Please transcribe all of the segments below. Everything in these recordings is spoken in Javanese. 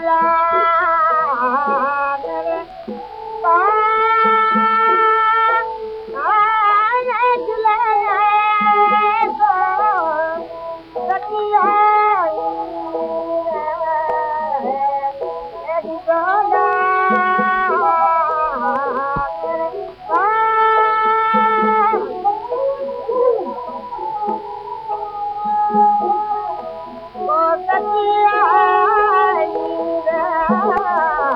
Yeah. Oh.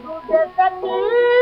to get that news.